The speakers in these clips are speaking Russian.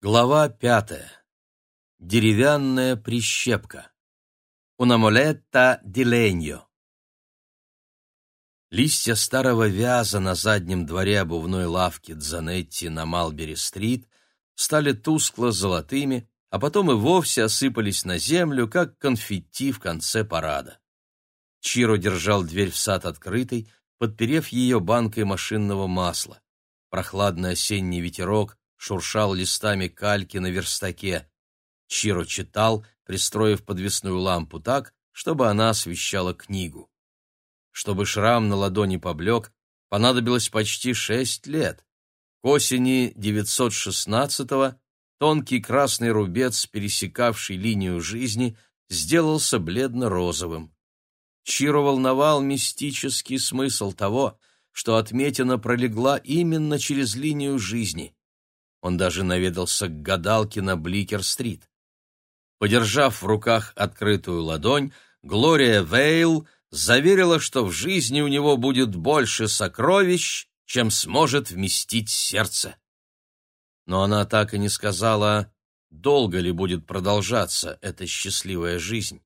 Глава пятая. Деревянная прищепка. Унамолетта ди леньо. Листья старого вяза на заднем дворе обувной лавки Дзанетти на Малбери-стрит стали тускло-золотыми, а потом и вовсе осыпались на землю, как конфетти в конце парада. Чиро держал дверь в сад открытой, подперев ее банкой машинного масла. Прохладный осенний ветерок шуршал листами кальки на верстаке. Чиро читал, пристроив подвесную лампу так, чтобы она освещала книгу. Чтобы шрам на ладони поблек, понадобилось почти шесть лет. К осени 916-го тонкий красный рубец, пересекавший линию жизни, сделался бледно-розовым. Чиро волновал мистический смысл того, что отметина пролегла именно через линию жизни. Он даже наведался к гадалке на Бликер-стрит. Подержав в руках открытую ладонь, Глория Вейл заверила, что в жизни у него будет больше сокровищ, чем сможет вместить сердце. Но она так и не сказала, долго ли будет продолжаться эта счастливая жизнь.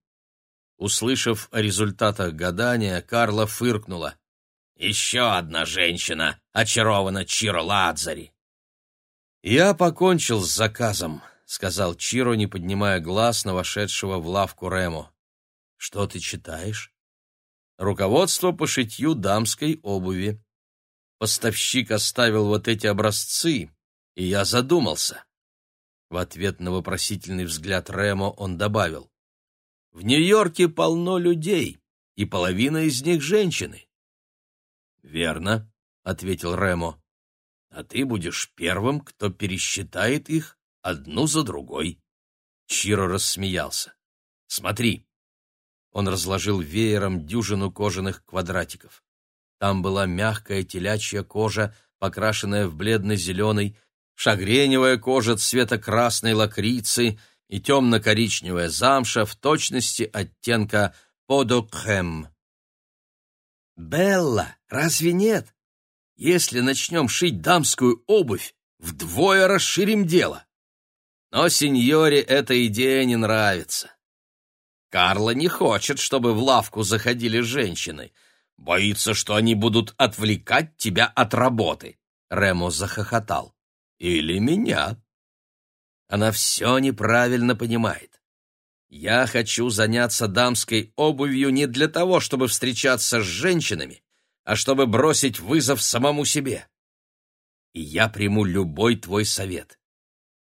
Услышав о результатах гадания, Карла фыркнула. «Еще одна женщина очарована Чиро Ладзари. «Я покончил с заказом», — сказал Чиро, не поднимая глаз на вошедшего в лавку Рему. «Что ты читаешь?» «Руководство по шитью дамской обуви. Поставщик оставил вот эти образцы, и я задумался». В ответ на вопросительный взгляд Ремо он добавил. «В Нью-Йорке полно людей, и половина из них женщины». «Верно», — ответил Ремо а ты будешь первым, кто пересчитает их одну за другой. Чиро рассмеялся. Смотри. Он разложил веером дюжину кожаных квадратиков. Там была мягкая телячья кожа, покрашенная в бледно-зеленый, шагреневая кожа цвета красной лакрицы и темно-коричневая замша в точности оттенка подокхэм. «Белла, разве нет?» Если начнем шить дамскую обувь, вдвое расширим дело. Но сеньоре эта идея не нравится. Карла не хочет, чтобы в лавку заходили женщины. Боится, что они будут отвлекать тебя от работы. Ремо захохотал. Или меня. Она все неправильно понимает. Я хочу заняться дамской обувью не для того, чтобы встречаться с женщинами, а чтобы бросить вызов самому себе. И я приму любой твой совет.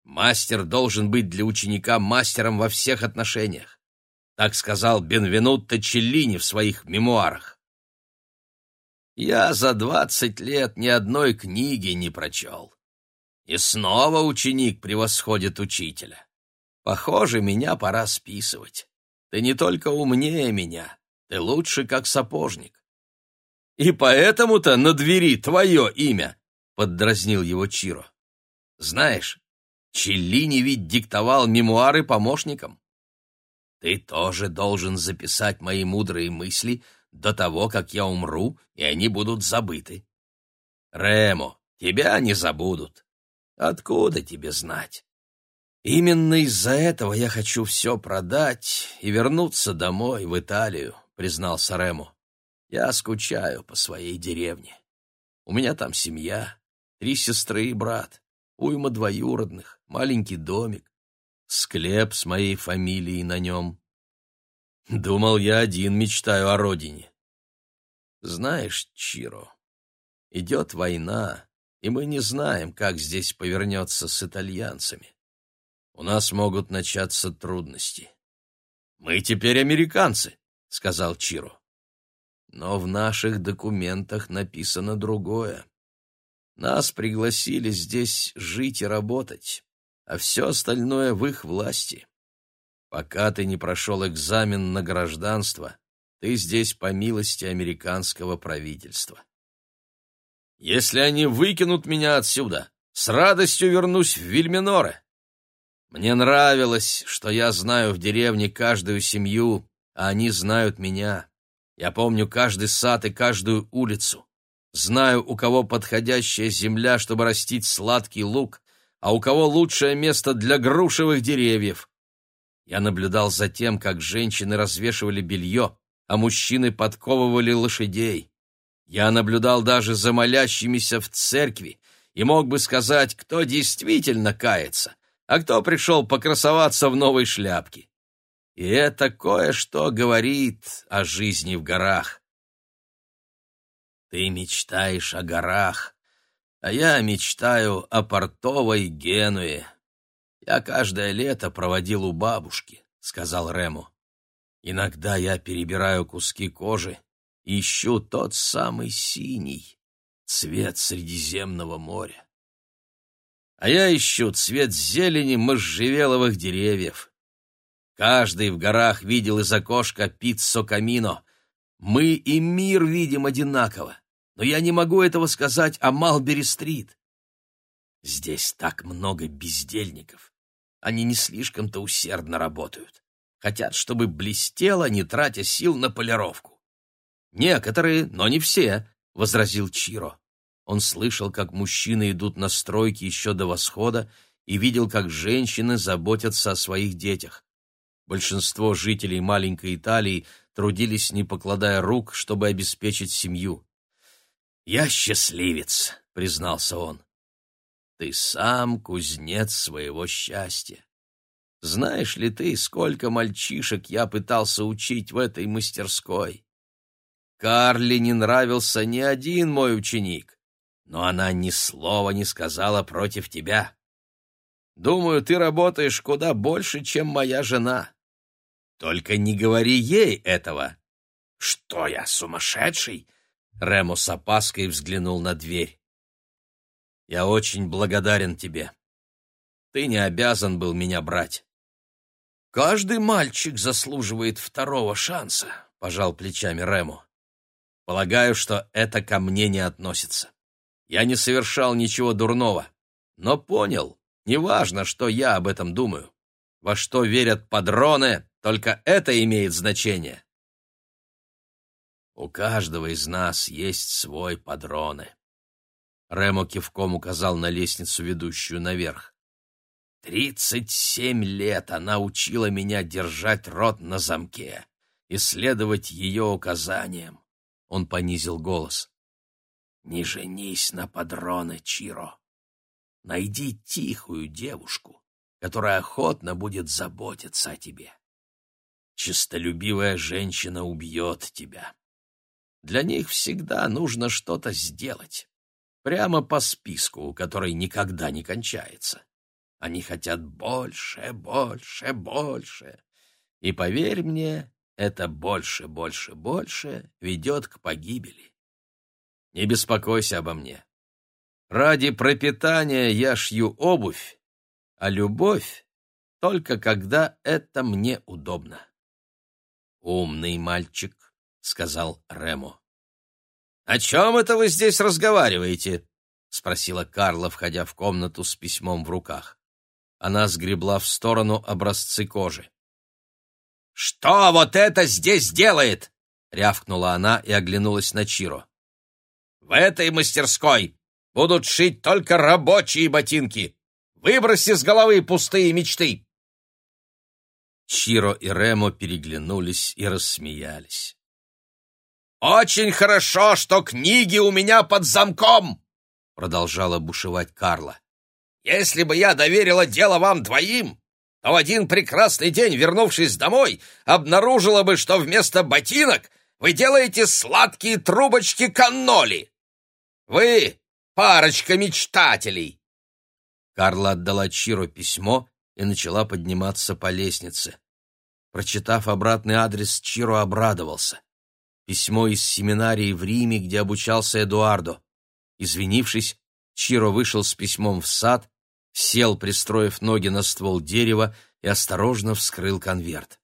Мастер должен быть для ученика мастером во всех отношениях. Так сказал Бенвенутто Челлини в своих мемуарах. Я за двадцать лет ни одной книги не прочел. И снова ученик превосходит учителя. Похоже, меня пора списывать. Ты не только умнее меня, ты лучше как сапожник. И поэтому-то на двери твое имя, — поддразнил его Чиро. Знаешь, Челлини ведь диктовал мемуары помощникам. Ты тоже должен записать мои мудрые мысли до того, как я умру, и они будут забыты. Ремо, тебя не забудут. Откуда тебе знать? Именно из-за этого я хочу все продать и вернуться домой, в Италию, признался Ремо. Я скучаю по своей деревне. У меня там семья, три сестры и брат, уйма двоюродных, маленький домик, склеп с моей фамилией на нем. Думал, я один мечтаю о родине. Знаешь, Чиро, идет война, и мы не знаем, как здесь повернется с итальянцами. У нас могут начаться трудности. «Мы теперь американцы», — сказал Чиро. Но в наших документах написано другое. Нас пригласили здесь жить и работать, а все остальное в их власти. Пока ты не прошел экзамен на гражданство, ты здесь по милости американского правительства. Если они выкинут меня отсюда, с радостью вернусь в Вильминоре. Мне нравилось, что я знаю в деревне каждую семью, а они знают меня. Я помню каждый сад и каждую улицу. Знаю, у кого подходящая земля, чтобы растить сладкий лук, а у кого лучшее место для грушевых деревьев. Я наблюдал за тем, как женщины развешивали белье, а мужчины подковывали лошадей. Я наблюдал даже за молящимися в церкви и мог бы сказать, кто действительно кается, а кто пришел покрасоваться в новой шляпке. И это кое-что говорит о жизни в горах. Ты мечтаешь о горах, а я мечтаю о портовой Генуе. Я каждое лето проводил у бабушки, — сказал Рему. Иногда я перебираю куски кожи ищу тот самый синий, цвет Средиземного моря. А я ищу цвет зелени можжевеловых деревьев. Каждый в горах видел из окошка пиццо камино. Мы и мир видим одинаково, но я не могу этого сказать о Малбери-стрит. Здесь так много бездельников. Они не слишком-то усердно работают. Хотят, чтобы блестело, не тратя сил на полировку. Некоторые, но не все, — возразил Чиро. Он слышал, как мужчины идут на стройки еще до восхода и видел, как женщины заботятся о своих детях. Большинство жителей маленькой Италии трудились, не покладая рук, чтобы обеспечить семью. «Я счастливец», — признался он. «Ты сам кузнец своего счастья. Знаешь ли ты, сколько мальчишек я пытался учить в этой мастерской? Карли не нравился ни один мой ученик, но она ни слова не сказала против тебя. Думаю, ты работаешь куда больше, чем моя жена. Только не говори ей этого. Что я, сумасшедший? Ремо с опаской взглянул на дверь. Я очень благодарен тебе. Ты не обязан был меня брать. Каждый мальчик заслуживает второго шанса, пожал плечами Ремо. Полагаю, что это ко мне не относится. Я не совершал ничего дурного, но понял, неважно, что я об этом думаю. Во что верят падроны, только это имеет значение. У каждого из нас есть свой падроны. Ремо кивком указал на лестницу, ведущую наверх. Тридцать семь лет она учила меня держать рот на замке и следовать ее указаниям. Он понизил голос. «Не женись на падроне, Чиро. Найди тихую девушку, которая охотно будет заботиться о тебе честолюбивая женщина убьет тебя. Для них всегда нужно что-то сделать. Прямо по списку, который никогда не кончается. Они хотят больше, больше, больше. И поверь мне, это больше, больше, больше ведет к погибели. Не беспокойся обо мне. Ради пропитания я шью обувь, а любовь только когда это мне удобно. «Умный мальчик», — сказал Ремо. «О чем это вы здесь разговариваете?» — спросила Карла, входя в комнату с письмом в руках. Она сгребла в сторону образцы кожи. «Что вот это здесь делает?» — рявкнула она и оглянулась на Чиро. «В этой мастерской будут шить только рабочие ботинки. Выброси с головы пустые мечты!» Чиро и Ремо переглянулись и рассмеялись. «Очень хорошо, что книги у меня под замком!» — продолжала бушевать Карла. «Если бы я доверила дело вам двоим, то в один прекрасный день, вернувшись домой, обнаружила бы, что вместо ботинок вы делаете сладкие трубочки канноли. Вы — парочка мечтателей!» Карла отдала Чиро письмо и начала подниматься по лестнице. Прочитав обратный адрес, Чиро обрадовался. Письмо из семинарии в Риме, где обучался Эдуардо. Извинившись, Чиро вышел с письмом в сад, сел, пристроив ноги на ствол дерева, и осторожно вскрыл конверт.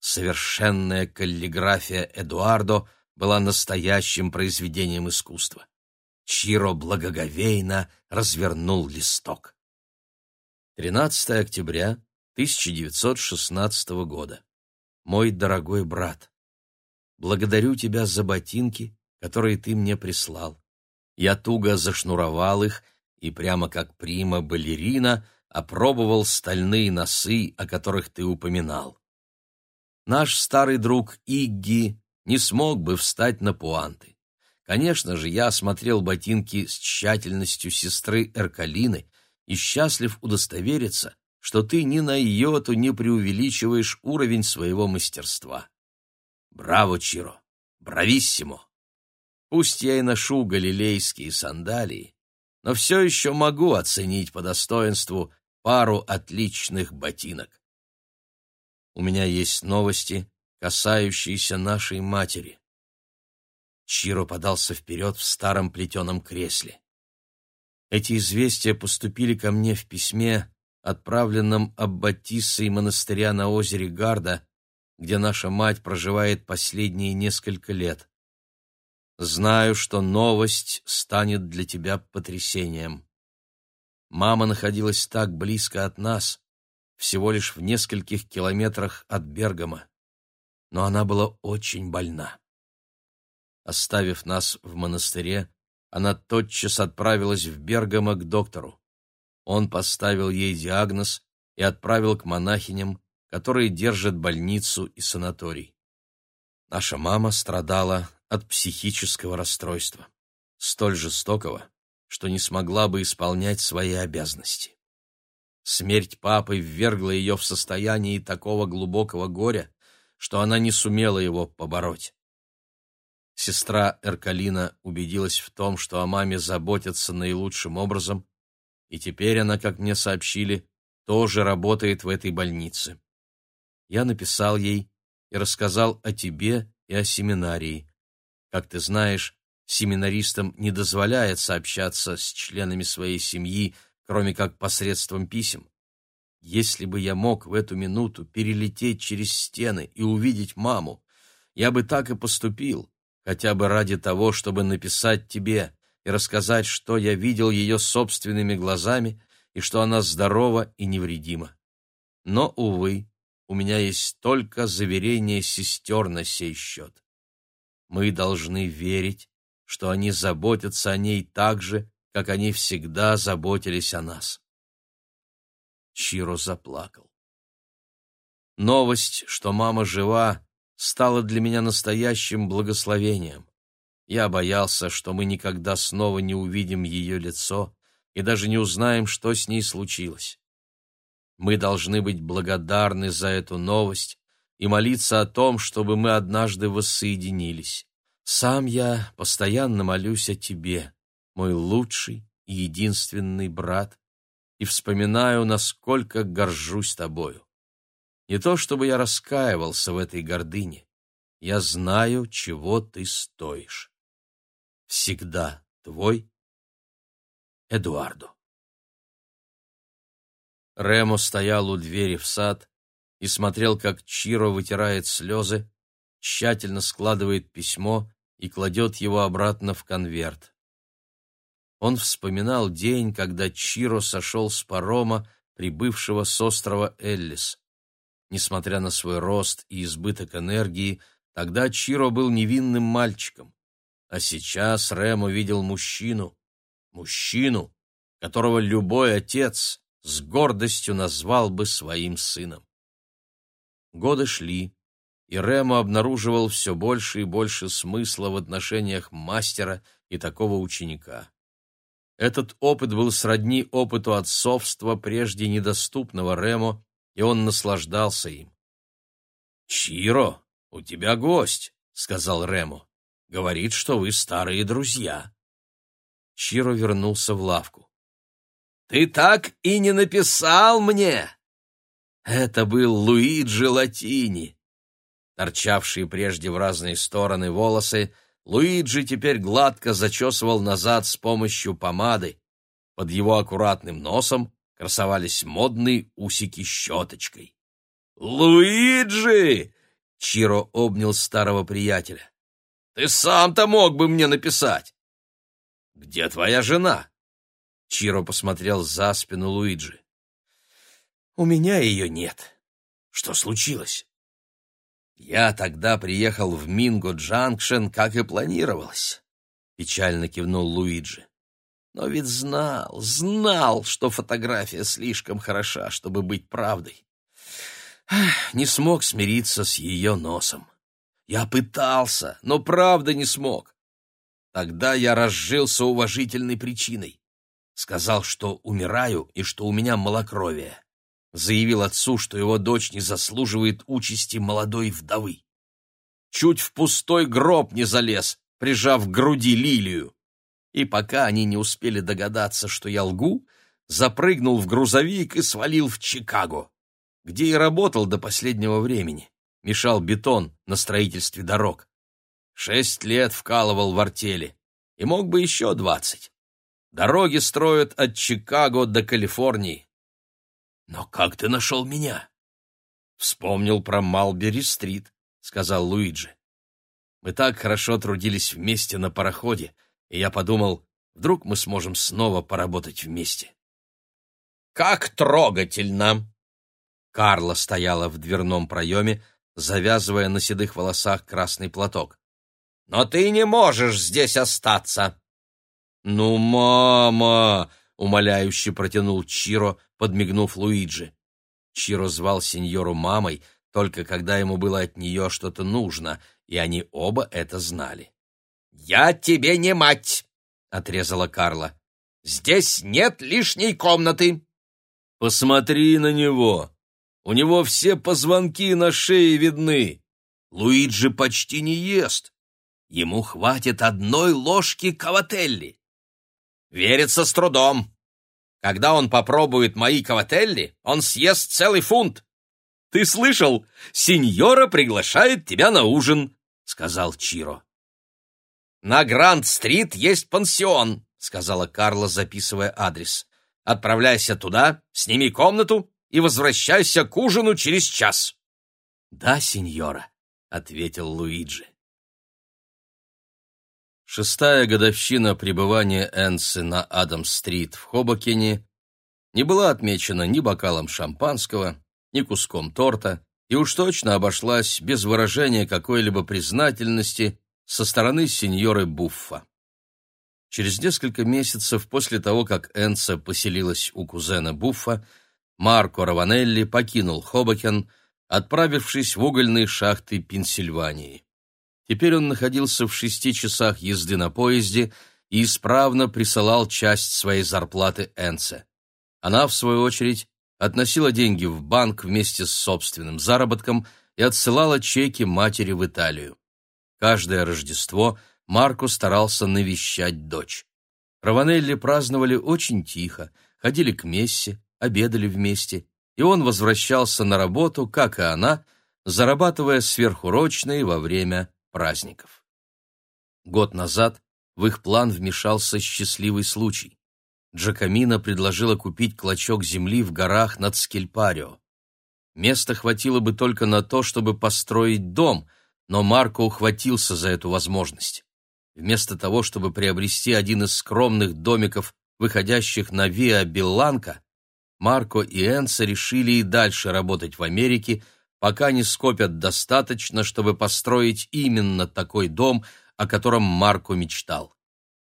Совершенная каллиграфия Эдуардо была настоящим произведением искусства. Чиро благоговейно развернул листок. 13 октября 1916 года. Мой дорогой брат, благодарю тебя за ботинки, которые ты мне прислал. Я туго зашнуровал их и прямо как прима-балерина опробовал стальные носы, о которых ты упоминал. Наш старый друг Игги не смог бы встать на пуанты. Конечно же, я осмотрел ботинки с тщательностью сестры Эркалины и счастлив удостовериться, что ты ни на йоту не преувеличиваешь уровень своего мастерства. Браво, Чиро! Брависсимо! Пусть я и ношу галилейские сандалии, но все еще могу оценить по достоинству пару отличных ботинок. У меня есть новости, касающиеся нашей матери. Чиро подался вперед в старом плетеном кресле. Эти известия поступили ко мне в письме, отправленном Аббатиссой монастыря на озере Гарда, где наша мать проживает последние несколько лет. Знаю, что новость станет для тебя потрясением. Мама находилась так близко от нас, всего лишь в нескольких километрах от Бергама, но она была очень больна. Оставив нас в монастыре, она тотчас отправилась в Бергамо к доктору. Он поставил ей диагноз и отправил к монахиням, которые держат больницу и санаторий. Наша мама страдала от психического расстройства, столь жестокого, что не смогла бы исполнять свои обязанности. Смерть папы ввергла ее в состояние такого глубокого горя, что она не сумела его побороть. Сестра Эркалина убедилась в том, что о маме заботятся наилучшим образом, и теперь она, как мне сообщили, тоже работает в этой больнице. Я написал ей и рассказал о тебе и о семинарии. Как ты знаешь, семинаристам не дозволяется общаться с членами своей семьи, кроме как посредством писем. Если бы я мог в эту минуту перелететь через стены и увидеть маму, я бы так и поступил, хотя бы ради того, чтобы написать тебе и рассказать, что я видел ее собственными глазами и что она здорова и невредима. Но, увы, у меня есть только заверение сестер на сей счет. Мы должны верить, что они заботятся о ней так же, как они всегда заботились о нас. Чиро заплакал. Новость, что мама жива, стала для меня настоящим благословением. Я боялся, что мы никогда снова не увидим ее лицо и даже не узнаем, что с ней случилось. Мы должны быть благодарны за эту новость и молиться о том, чтобы мы однажды воссоединились. Сам я постоянно молюсь о тебе, мой лучший и единственный брат, и вспоминаю, насколько горжусь тобою. Не то чтобы я раскаивался в этой гордыне, я знаю, чего ты стоишь. Всегда твой Эдуардо. Ремо стоял у двери в сад и смотрел, как Чиро вытирает слезы, тщательно складывает письмо и кладет его обратно в конверт. Он вспоминал день, когда Чиро сошел с парома, прибывшего с острова Эллис. Несмотря на свой рост и избыток энергии, тогда Чиро был невинным мальчиком. А сейчас Рэм увидел мужчину, мужчину, которого любой отец с гордостью назвал бы своим сыном. Годы шли, и Ремо обнаруживал все больше и больше смысла в отношениях мастера и такого ученика. Этот опыт был сродни опыту отцовства, прежде недоступного Ремо, и он наслаждался им. «Чиро, у тебя гость», — сказал Ремо. «Говорит, что вы старые друзья». Чиро вернулся в лавку. Ты так и не написал мне!» Это был Луиджи Латини. Торчавшие прежде в разные стороны волосы, Луиджи теперь гладко зачесывал назад с помощью помады. Под его аккуратным носом красовались модные усики щеточкой. «Луиджи!» — Чиро обнял старого приятеля. «Ты сам-то мог бы мне написать!» «Где твоя жена?» Чиро посмотрел за спину Луиджи. «У меня ее нет. Что случилось?» «Я тогда приехал в Минго-Джанкшен, как и планировалось», — печально кивнул Луиджи. Но ведь знал, знал, что фотография слишком хороша, чтобы быть правдой. Не смог смириться с ее носом. Я пытался, но правда не смог. Тогда я разжился уважительной причиной. Сказал, что умираю и что у меня малокровие. Заявил отцу, что его дочь не заслуживает участи молодой вдовы. Чуть в пустой гроб не залез, прижав к груди лилию. И пока они не успели догадаться, что я лгу, запрыгнул в грузовик и свалил в Чикаго, где и работал до последнего времени. Мешал бетон на строительстве дорог. Шесть лет вкалывал в артели, и мог бы еще двадцать. Дороги строят от Чикаго до Калифорнии. Но как ты нашел меня? Вспомнил про Малбери-стрит, сказал Луиджи. Мы так хорошо трудились вместе на пароходе, и я подумал, вдруг мы сможем снова поработать вместе. «Как трогательно!» Карла стояла в дверном проеме, завязывая на седых волосах красный платок. «Но ты не можешь здесь остаться!» «Ну, мама!» — умоляюще протянул Чиро, подмигнув Луиджи. Чиро звал сеньору мамой, только когда ему было от нее что-то нужно, и они оба это знали. «Я тебе не мать!» — отрезала Карла. «Здесь нет лишней комнаты!» «Посмотри на него! У него все позвонки на шее видны! Луиджи почти не ест! Ему хватит одной ложки кавателли!» «Верится с трудом! Когда он попробует мои кавателли, он съест целый фунт!» «Ты слышал? Сеньора приглашает тебя на ужин!» — сказал Чиро. «На Гранд-стрит есть пансион», — сказала Карла, записывая адрес. «Отправляйся туда, сними комнату и возвращайся к ужину через час». «Да, сеньора», — ответил Луиджи. Шестая годовщина пребывания Энсы на Адамс-стрит в Хобокене не была отмечена ни бокалом шампанского, ни куском торта, и уж точно обошлась без выражения какой-либо признательности со стороны сеньоры Буффа. Через несколько месяцев после того, как Энца поселилась у кузена Буффа, Марко Раванелли покинул Хобокен, отправившись в угольные шахты Пенсильвании. Теперь он находился в шести часах езды на поезде и исправно присылал часть своей зарплаты Энце. Она, в свою очередь, относила деньги в банк вместе с собственным заработком и отсылала чеки матери в Италию. Каждое Рождество Марко старался навещать дочь. Раванелли праздновали очень тихо, ходили к мессе, обедали вместе, и он возвращался на работу, как и она, зарабатывая сверхурочные во время праздников. Год назад в их план вмешался счастливый случай. Джакамина предложила купить клочок земли в горах над Скельпарио. Места хватило бы только на то, чтобы построить дом — но Марко ухватился за эту возможность. Вместо того, чтобы приобрести один из скромных домиков, выходящих на Виа Белланка, Марко и Энса решили и дальше работать в Америке, пока не скопят достаточно, чтобы построить именно такой дом, о котором Марко мечтал.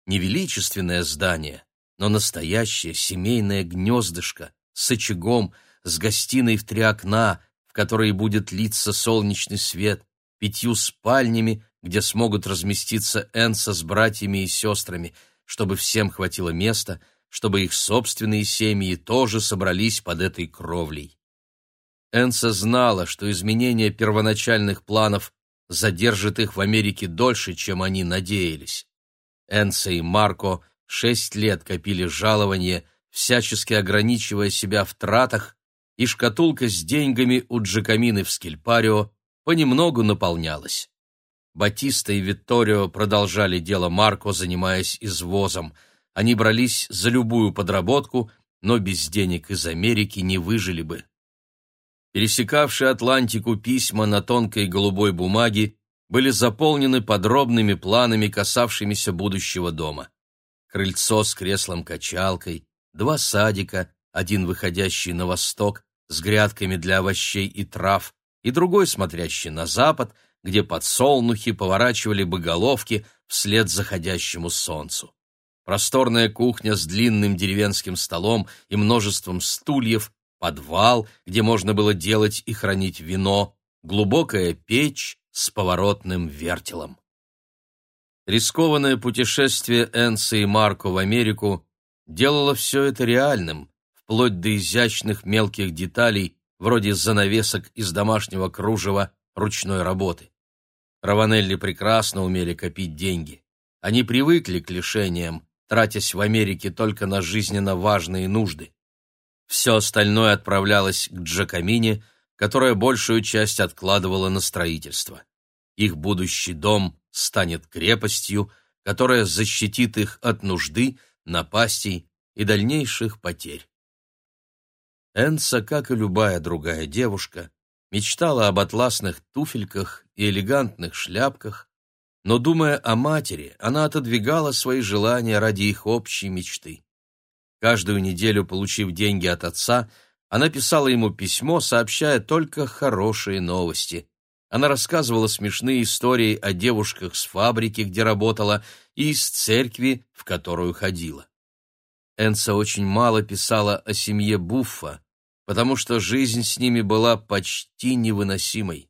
Не величественное здание, но настоящее семейное гнездышко с очагом, с гостиной в три окна, в которой будет литься солнечный свет, пятью спальнями, где смогут разместиться Энса с братьями и сестрами, чтобы всем хватило места, чтобы их собственные семьи тоже собрались под этой кровлей. Энса знала, что изменение первоначальных планов задержит их в Америке дольше, чем они надеялись. Энса и Марко шесть лет копили жалование, всячески ограничивая себя в тратах, и шкатулка с деньгами у Джакамины в Скельпарио понемногу наполнялась. Батиста и Витторио продолжали дело Марко, занимаясь извозом. Они брались за любую подработку, но без денег из Америки не выжили бы. Пересекавшие Атлантику письма на тонкой голубой бумаге были заполнены подробными планами, касавшимися будущего дома. Крыльцо с креслом-качалкой, два садика, один выходящий на восток, с грядками для овощей и трав, и другой, смотрящий на запад, где подсолнухи поворачивали бы головки вслед заходящему солнцу. просторная кухня с длинным деревенским столом и множеством стульев, подвал, где можно было делать и хранить вино, глубокая печь с поворотным вертелом. Рискованное путешествие Энса и Марко в Америку делало все это реальным, вплоть до изящных мелких деталей, вроде занавесок из домашнего кружева ручной работы. Раванелли прекрасно умели копить деньги. Они привыкли к лишениям, тратясь в Америке только на жизненно важные нужды. Все остальное отправлялось к Джакамине, которая большую часть откладывала на строительство. Их будущий дом станет крепостью, которая защитит их от нужды, напастей и дальнейших потерь. Энса, как и любая другая девушка, мечтала об атласных туфельках и элегантных шляпках, но, думая о матери, она отодвигала свои желания ради их общей мечты. Каждую неделю, получив деньги от отца, она писала ему письмо, сообщая только хорошие новости. Она рассказывала смешные истории о девушках с фабрики, где работала, и из церкви, в которую ходила. Энса очень мало писала о семье Буффа, потому что жизнь с ними была почти невыносимой.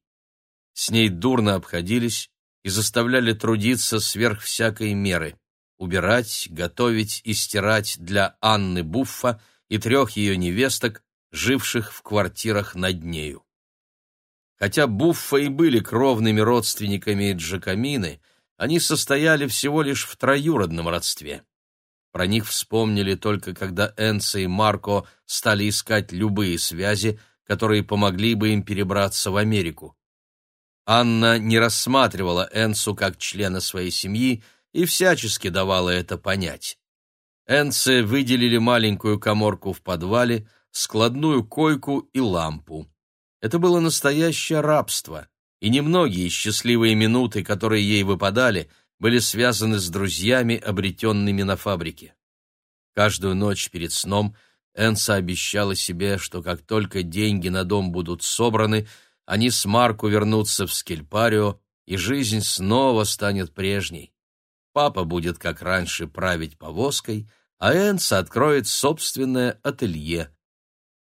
С ней дурно обходились и заставляли трудиться сверх всякой меры, убирать, готовить и стирать для Анны Буффа и трех ее невесток, живших в квартирах над нею. Хотя Буффа и были кровными родственниками Джакамины, они состояли всего лишь в троюродном родстве. Про них вспомнили только когда Энса и Марко стали искать любые связи, которые помогли бы им перебраться в Америку. Анна не рассматривала Энсу как члена своей семьи и всячески давала это понять. Энце выделили маленькую коморку в подвале, складную койку и лампу. Это было настоящее рабство, и немногие счастливые минуты, которые ей выпадали – были связаны с друзьями, обретенными на фабрике. Каждую ночь перед сном Энса обещала себе, что как только деньги на дом будут собраны, они с Марку вернутся в Скельпарио, и жизнь снова станет прежней. Папа будет, как раньше, править повозкой, а Энса откроет собственное ателье.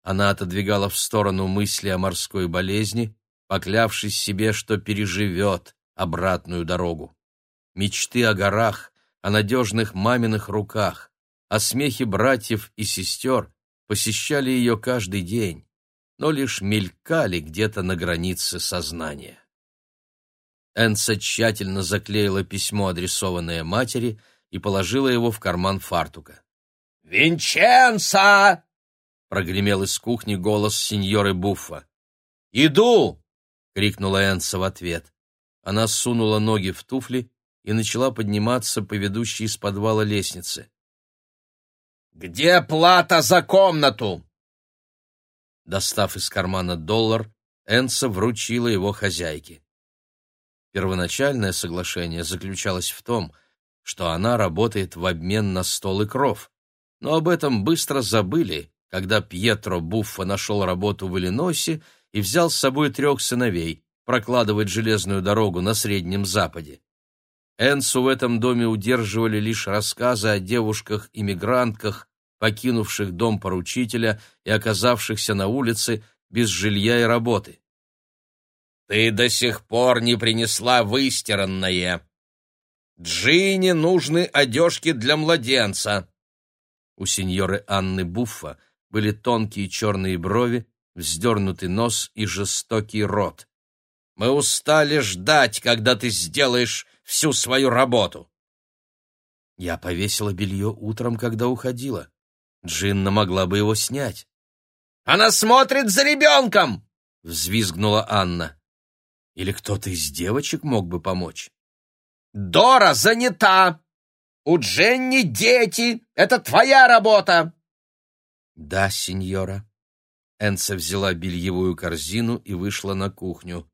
Она отодвигала в сторону мысли о морской болезни, поклявшись себе, что переживет обратную дорогу мечты о горах, о надежных маминых руках, о смехе братьев и сестер посещали ее каждый день, но лишь мелькали где-то на границе сознания. Энса тщательно заклеила письмо, адресованное матери, и положила его в карман фартука. «Винченца!» — прогремел из кухни голос сеньоры Буффа. «Иду!» — крикнула Энса в ответ. Она сунула ноги в туфли и начала подниматься по ведущей из подвала лестнице. «Где плата за комнату?» Достав из кармана доллар, Энса вручила его хозяйке. Первоначальное соглашение заключалось в том, что она работает в обмен на стол и кров, но об этом быстро забыли, когда Пьетро Буффа нашел работу в Иллинойсе и взял с собой трех сыновей прокладывать железную дорогу на Среднем Западе. Энсу в этом доме удерживали лишь рассказы о девушках-иммигрантках, покинувших дом поручителя и оказавшихся на улице без жилья и работы. «Ты до сих пор не принесла выстиранное. Джинни нужны одежки для младенца». У сеньоры Анны Буффа были тонкие черные брови, вздернутый нос и жестокий рот. «Мы устали ждать, когда ты сделаешь всю свою работу. Я повесила белье утром, когда уходила. Джинна могла бы его снять. «Она смотрит за ребенком!» — взвизгнула Анна. Или кто-то из девочек мог бы помочь. «Дора занята! У Дженни дети! Это твоя работа!» «Да, сеньора». Энса взяла бельевую корзину и вышла на кухню.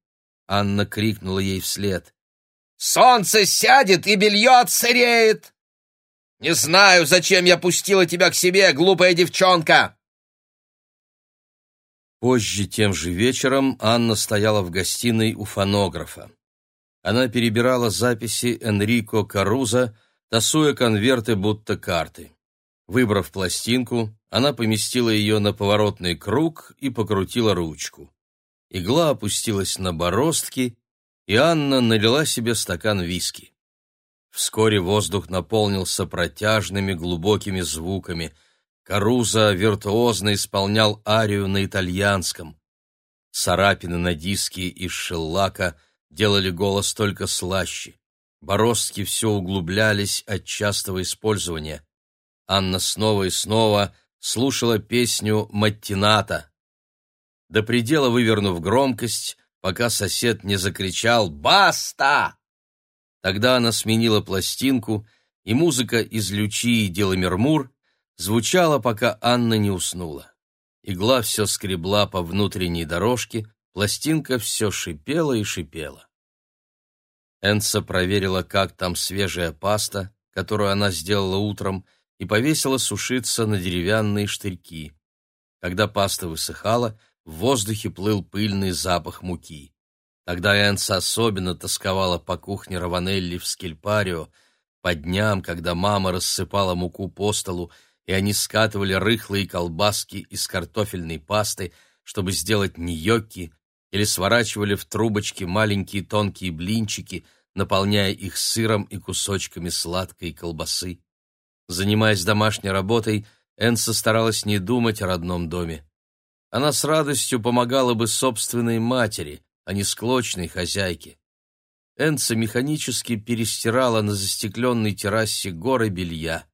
Анна крикнула ей вслед. Солнце сядет, и белье отсыреет. Не знаю, зачем я пустила тебя к себе, глупая девчонка. Позже, тем же вечером, Анна стояла в гостиной у фонографа. Она перебирала записи Энрико Каруза, тасуя конверты будто карты. Выбрав пластинку, она поместила ее на поворотный круг и покрутила ручку. Игла опустилась на бороздки, и Анна налила себе стакан виски. Вскоре воздух наполнился протяжными глубокими звуками. Каруза виртуозно исполнял арию на итальянском. Царапины на диске из шеллака делали голос только слаще. Бороздки все углублялись от частого использования. Анна снова и снова слушала песню «Маттината». До предела вывернув громкость, пока сосед не закричал «Баста!». Тогда она сменила пластинку, и музыка из «Лючи» и «Деламермур» звучала, пока Анна не уснула. Игла все скребла по внутренней дорожке, пластинка все шипела и шипела. Энса проверила, как там свежая паста, которую она сделала утром, и повесила сушиться на деревянные штырьки. Когда паста высыхала, в воздухе плыл пыльный запах муки. Тогда Энса особенно тосковала по кухне Раванелли в Скельпарио, по дням, когда мама рассыпала муку по столу, и они скатывали рыхлые колбаски из картофельной пасты, чтобы сделать ньокки, или сворачивали в трубочки маленькие тонкие блинчики, наполняя их сыром и кусочками сладкой колбасы. Занимаясь домашней работой, Энса старалась не думать о родном доме. Она с радостью помогала бы собственной матери, а не склочной хозяйке. Энса механически перестирала на застекленной террасе горы белья.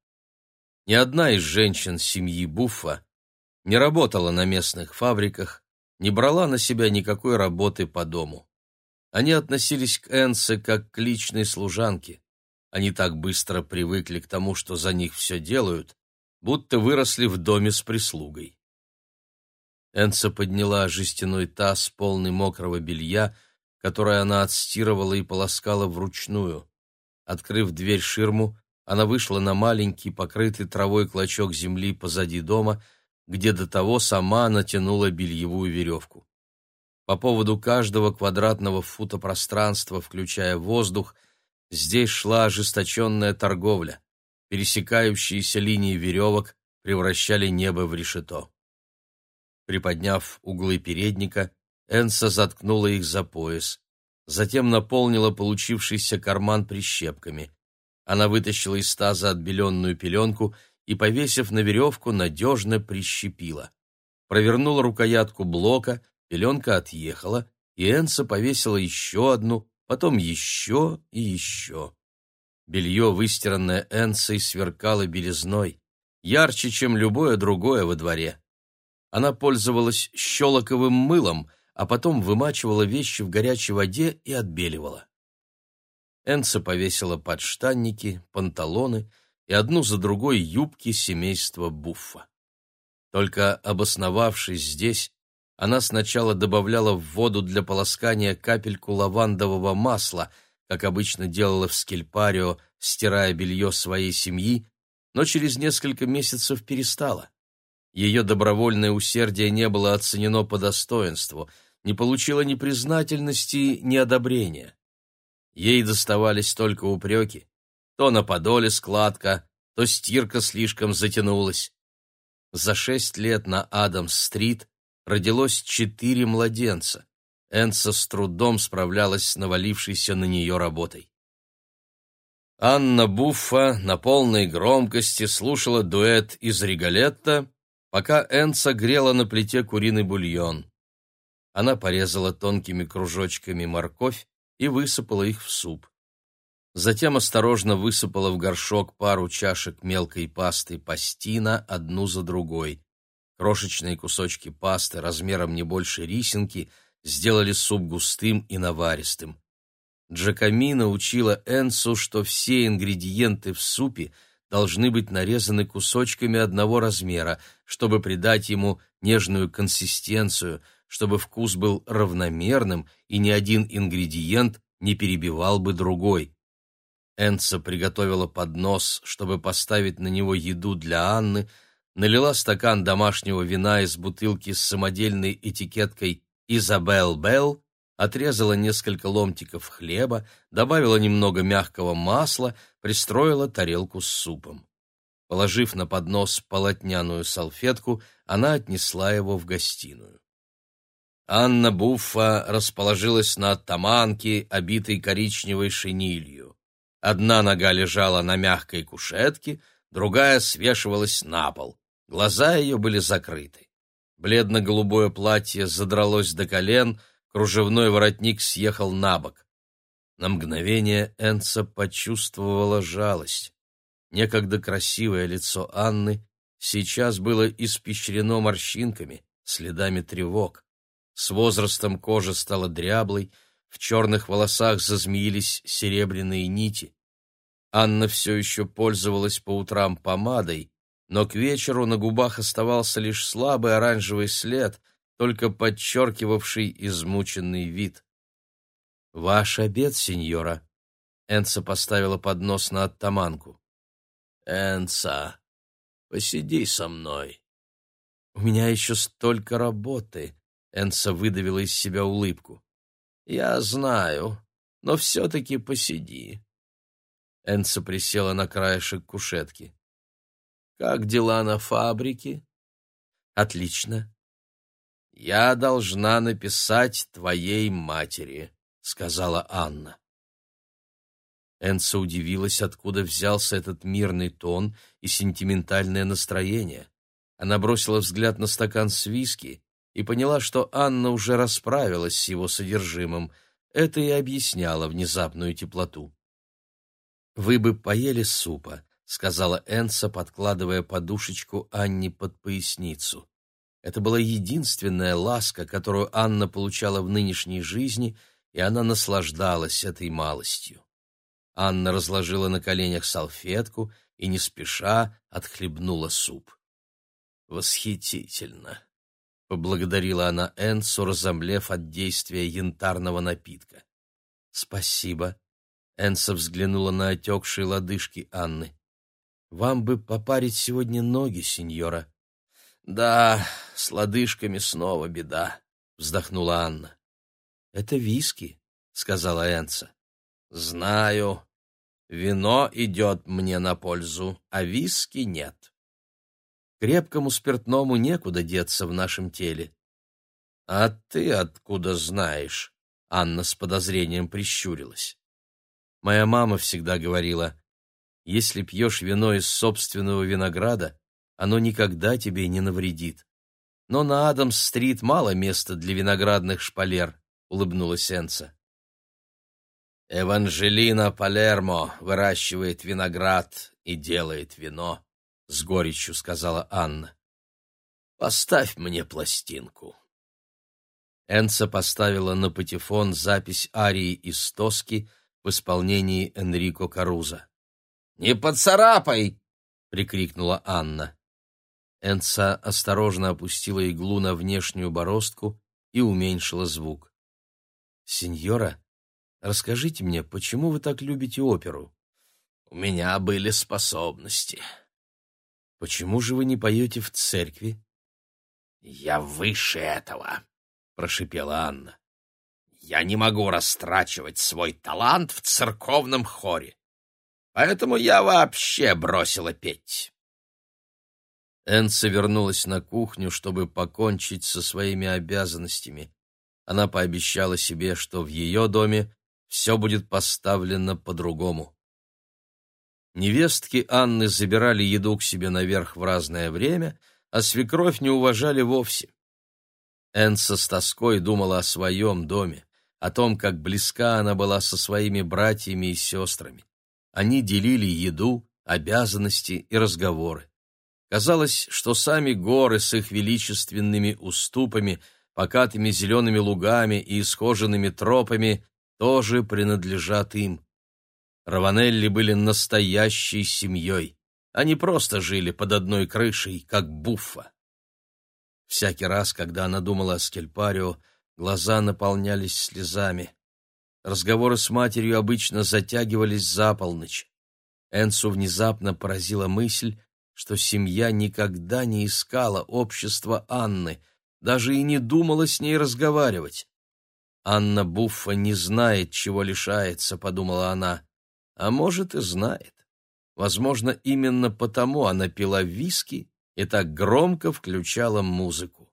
Ни одна из женщин семьи Буффа не работала на местных фабриках, не брала на себя никакой работы по дому. Они относились к Энсе как к личной служанке. Они так быстро привыкли к тому, что за них все делают, будто выросли в доме с прислугой. Энса подняла жестяной таз, полный мокрого белья, которое она отстирывала и полоскала вручную. Открыв дверь-ширму, она вышла на маленький, покрытый травой клочок земли позади дома, где до того сама натянула бельевую веревку. По поводу каждого квадратного фута пространства, включая воздух, Здесь шла ожесточенная торговля. Пересекающиеся линии веревок превращали небо в решето. Приподняв углы передника, Энса заткнула их за пояс. Затем наполнила получившийся карман прищепками. Она вытащила из таза отбеленную пеленку и, повесив на веревку, надежно прищепила. Провернула рукоятку блока, пеленка отъехала, и Энса повесила еще одну, потом еще и еще. Белье, выстиранное Энсой, сверкало белизной, ярче, чем любое другое во дворе. Она пользовалась щелоковым мылом, а потом вымачивала вещи в горячей воде и отбеливала. Энса повесила подштанники, панталоны и одну за другой юбки семейства Буффа. Только обосновавшись здесь, она сначала добавляла в воду для полоскания капельку лавандового масла, как обычно делала в Скельпарио, стирая белье своей семьи, но через несколько месяцев перестала. Ее добровольное усердие не было оценено по достоинству, не получило ни признательности, ни одобрения. Ей доставались только упреки. То на подоле складка, то стирка слишком затянулась. За шесть лет на Адамс-стрит родилось четыре младенца. Энса с трудом справлялась с навалившейся на нее работой. Анна Буффа на полной громкости слушала дуэт из Риголетта, пока Энса грела на плите куриный бульон. Она порезала тонкими кружочками морковь и высыпала их в суп. Затем осторожно высыпала в горшок пару чашек мелкой пасты пастина одну за другой. Крошечные кусочки пасты размером не больше рисинки сделали суп густым и наваристым. Джакамина учила Энсу, что все ингредиенты в супе должны быть нарезаны кусочками одного размера, чтобы придать ему нежную консистенцию, чтобы вкус был равномерным и ни один ингредиент не перебивал бы другой. Энса приготовила поднос, чтобы поставить на него еду для Анны, налила стакан домашнего вина из бутылки с самодельной этикеткой «Изабел Белл» отрезала несколько ломтиков хлеба, добавила немного мягкого масла, пристроила тарелку с супом. Положив на поднос полотняную салфетку, она отнесла его в гостиную. Анна Буффа расположилась на оттаманке, обитой коричневой шинилью. Одна нога лежала на мягкой кушетке, другая свешивалась на пол. Глаза ее были закрыты. Бледно-голубое платье задралось до колен, кружевной воротник съехал на бок. На мгновение Энца почувствовала жалость. Некогда красивое лицо Анны сейчас было испещрено морщинками, следами тревог. С возрастом кожа стала дряблой, в черных волосах зазмеились серебряные нити. Анна все еще пользовалась по утрам помадой, но к вечеру на губах оставался лишь слабый оранжевый след, только подчеркивавший измученный вид. «Ваш обед, сеньора», — Энца поставила поднос на оттаманку. «Энца, посиди со мной». «У меня еще столько работы», Энса выдавила из себя улыбку. «Я знаю, но все-таки посиди». Энса присела на краешек кушетки. «Как дела на фабрике?» «Отлично». «Я должна написать твоей матери», — сказала Анна. Энса удивилась, откуда взялся этот мирный тон и сентиментальное настроение. Она бросила взгляд на стакан с виски и поняла, что Анна уже расправилась с его содержимым. Это и объясняло внезапную теплоту. «Вы бы поели супа», — сказала Энса, подкладывая подушечку Анне под поясницу. Это была единственная ласка, которую Анна получала в нынешней жизни, и она наслаждалась этой малостью. Анна разложила на коленях салфетку и не спеша отхлебнула суп. «Восхитительно!» — поблагодарила она Энсу, разомлев от действия янтарного напитка. «Спасибо», — Энса взглянула на отекшие лодыжки Анны. «Вам бы попарить сегодня ноги, сеньора». «Да, с лодыжками снова беда», — вздохнула Анна. «Это виски», — сказала Энса. «Знаю. Вино идет мне на пользу, а виски нет». Крепкому спиртному некуда деться в нашем теле. — А ты откуда знаешь? — Анна с подозрением прищурилась. Моя мама всегда говорила, если пьешь вино из собственного винограда, оно никогда тебе не навредит. Но на Адамс-стрит мало места для виноградных шпалер, — улыбнулась Энца. Эванжелина Палермо выращивает виноград и делает вино. — с горечью сказала Анна. «Поставь мне пластинку». Энца поставила на патефон запись арии из Тоски в исполнении Энрико Каруза. «Не поцарапай!» — прикрикнула Анна. Энца осторожно опустила иглу на внешнюю бороздку и уменьшила звук. «Сеньора, расскажите мне, почему вы так любите оперу?» «У меня были способности», Почему же вы не поете в церкви? Я выше этого, прошипела Анна. Я не могу растрачивать свой талант в церковном хоре. Поэтому я вообще бросила петь. Энса вернулась на кухню, чтобы покончить со своими обязанностями. Она пообещала себе, что в ее доме все будет поставлено по-другому. Невестки Анны забирали еду к себе наверх в разное время, а свекровь не уважали вовсе. Энса с тоской думала о своем доме, о том, как близка она была со своими братьями и сестрами. Они делили еду, обязанности и разговоры. Казалось, что сами горы с их величественными уступами, покатыми зелеными лугами и исхоженными тропами тоже принадлежат им. Раванелли были настоящей семьей. Они просто жили под одной крышей, как буффа. Всякий раз, когда она думала о Скельпарио, глаза наполнялись слезами. Разговоры с матерью обычно затягивались за полночь. Энсу внезапно поразила мысль, что семья никогда не искала общества Анны, даже и не думала с ней разговаривать. Анна Буффа не знает, чего лишается, подумала она. А может и знает. Возможно, именно потому она пила виски и так громко включала музыку.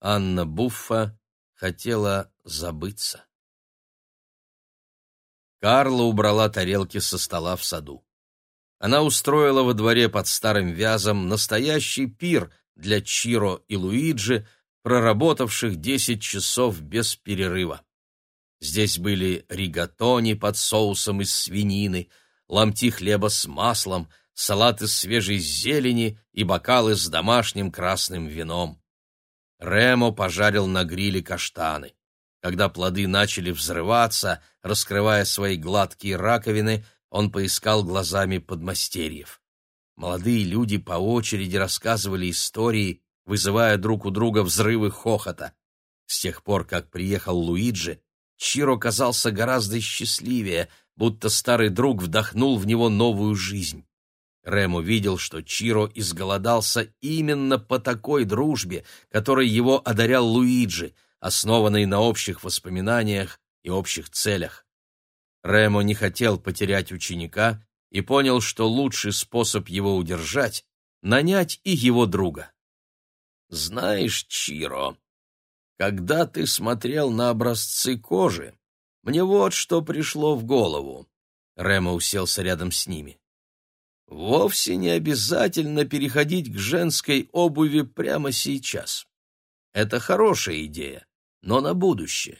Анна Буффа хотела забыться. Карла убрала тарелки со стола в саду. Она устроила во дворе под старым вязом настоящий пир для Чиро и Луиджи, проработавших десять часов без перерыва. Здесь были ригатони под соусом из свинины, ломти хлеба с маслом, салат из свежей зелени и бокалы с домашним красным вином. Ремо пожарил на гриле каштаны. Когда плоды начали взрываться, раскрывая свои гладкие раковины, он поискал глазами подмастерьев. Молодые люди по очереди рассказывали истории, вызывая друг у друга взрывы хохота. С тех пор, как приехал Луиджи, Чиро казался гораздо счастливее, будто старый друг вдохнул в него новую жизнь. Рэм увидел, что Чиро изголодался именно по такой дружбе, которой его одарял Луиджи, основанной на общих воспоминаниях и общих целях. Ремо не хотел потерять ученика и понял, что лучший способ его удержать — нанять и его друга. «Знаешь, Чиро, когда ты смотрел на образцы кожи, мне вот что пришло в голову». Ремо уселся рядом с ними. «Вовсе не обязательно переходить к женской обуви прямо сейчас. Это хорошая идея, но на будущее».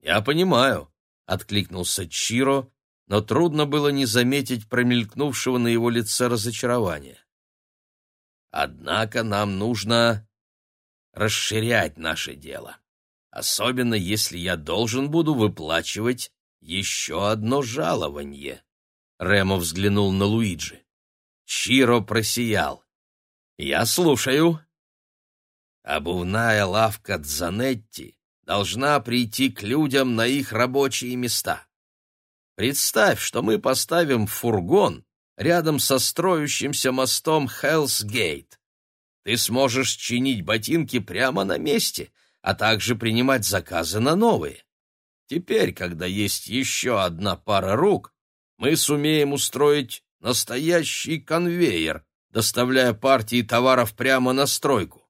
«Я понимаю», — откликнулся Чиро, но трудно было не заметить промелькнувшего на его лице разочарования. «Однако нам нужно расширять наше дело, особенно если я должен буду выплачивать еще одно жалование». Ремо взглянул на Луиджи. Чиро просиял. «Я слушаю». Обувная лавка Дзанетти должна прийти к людям на их рабочие места. Представь, что мы поставим фургон рядом со строящимся мостом Хелсгейт. Ты сможешь чинить ботинки прямо на месте, а также принимать заказы на новые. Теперь, когда есть еще одна пара рук, мы сумеем устроить настоящий конвейер, доставляя партии товаров прямо на стройку.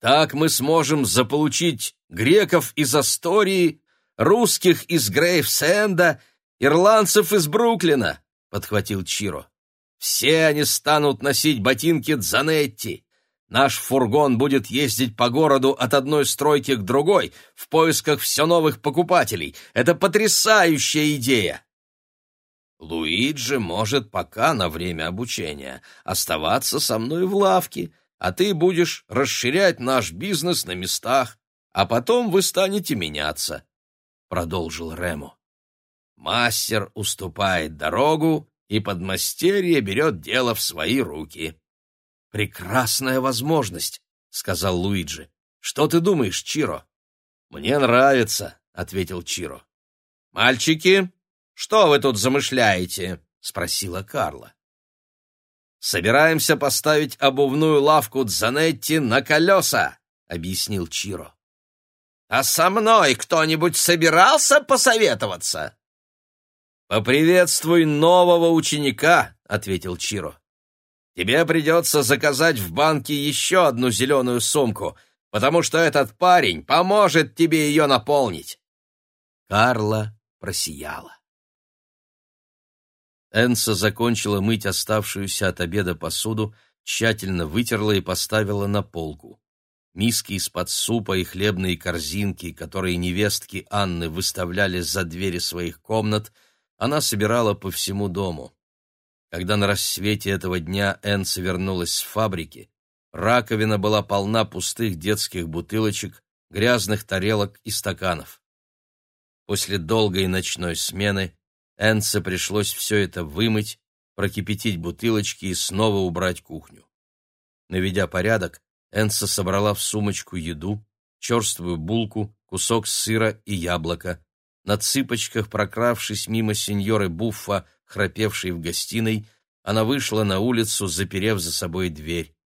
Так мы сможем заполучить греков из Астории, русских из Грейвсенда, ирландцев из Бруклина, — подхватил Чиро. Все они станут носить ботинки Дзанетти. Наш фургон будет ездить по городу от одной стройки к другой в поисках все новых покупателей. Это потрясающая идея. Луиджи может пока на время обучения оставаться со мной в лавке, а ты будешь расширять наш бизнес на местах, а потом вы станете меняться», — продолжил Ремо. «Мастер уступает дорогу, и подмастерье берет дело в свои руки». «Прекрасная возможность», — сказал Луиджи. «Что ты думаешь, Чиро?» «Мне нравится», — ответил Чиро. «Мальчики, что вы тут замышляете?» — спросила Карла. «Собираемся поставить обувную лавку Дзанетти на колеса», — объяснил Чиро. «А со мной кто-нибудь собирался посоветоваться?» «Поприветствуй нового ученика», — ответил Чиро. «Тебе придется заказать в банке еще одну зеленую сумку, потому что этот парень поможет тебе ее наполнить». Карла просияла. Энса закончила мыть оставшуюся от обеда посуду, тщательно вытерла и поставила на полку. Миски из-под супа и хлебные корзинки, которые невестки Анны выставляли за двери своих комнат, она собирала по всему дому. Когда на рассвете этого дня Энса вернулась с фабрики, раковина была полна пустых детских бутылочек, грязных тарелок и стаканов. После долгой ночной смены Энце пришлось все это вымыть, прокипятить бутылочки и снова убрать кухню. Наведя порядок, Энса собрала в сумочку еду, черствую булку, кусок сыра и яблоко. На цыпочках, прокравшись мимо сеньоры Буффа, храпевшей в гостиной, она вышла на улицу, заперев за собой дверь.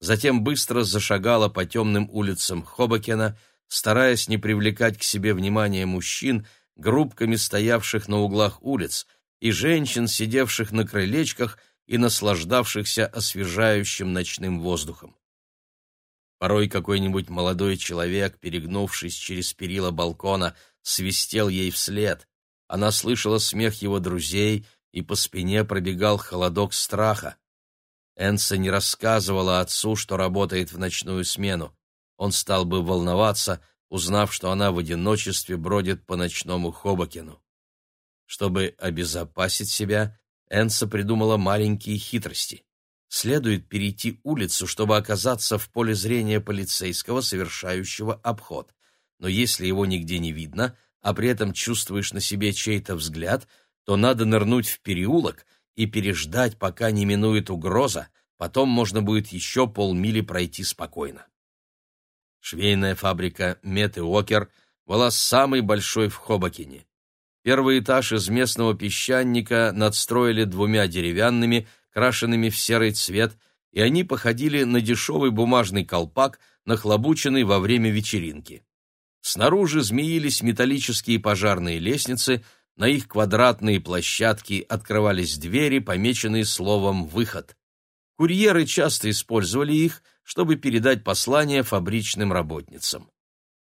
Затем быстро зашагала по темным улицам Хобокена, стараясь не привлекать к себе внимания мужчин, группками стоявших на углах улиц, и женщин, сидевших на крылечках и наслаждавшихся освежающим ночным воздухом. Порой какой-нибудь молодой человек, перегнувшись через перила балкона, свистел ей вслед. Она слышала смех его друзей, и по спине пробегал холодок страха. Энса не рассказывала отцу, что работает в ночную смену. Он стал бы волноваться, узнав, что она в одиночестве бродит по ночному Хобокину. Чтобы обезопасить себя, Энса придумала маленькие хитрости следует перейти улицу, чтобы оказаться в поле зрения полицейского, совершающего обход. Но если его нигде не видно, а при этом чувствуешь на себе чей-то взгляд, то надо нырнуть в переулок и переждать, пока не минует угроза, потом можно будет еще полмили пройти спокойно. Швейная фабрика Мет и Окер была самой большой в Хобокине. Первый этаж из местного песчаника надстроили двумя деревянными, крашенными в серый цвет, и они походили на дешевый бумажный колпак, нахлобученный во время вечеринки. Снаружи змеились металлические пожарные лестницы, на их квадратные площадки открывались двери, помеченные словом «выход». Курьеры часто использовали их, чтобы передать послания фабричным работницам.